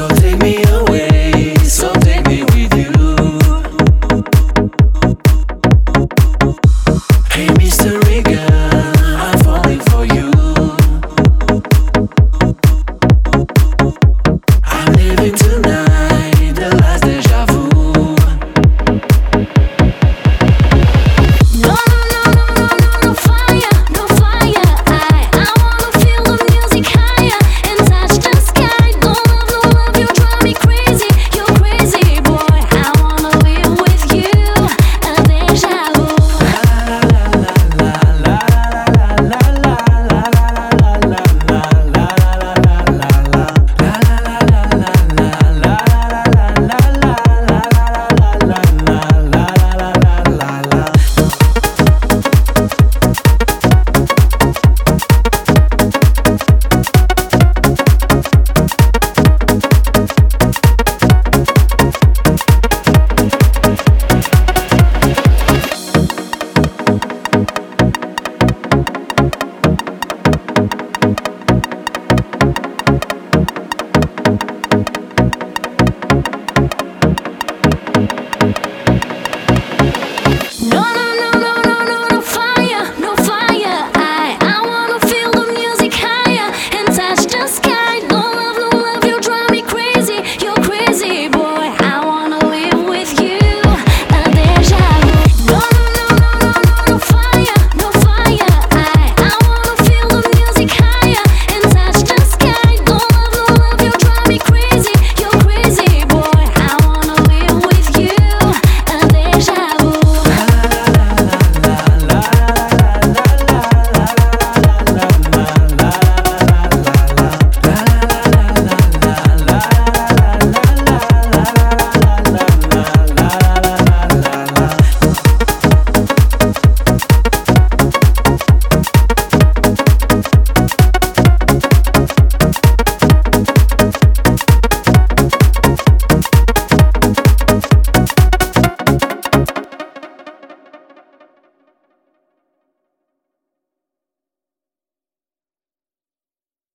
So take me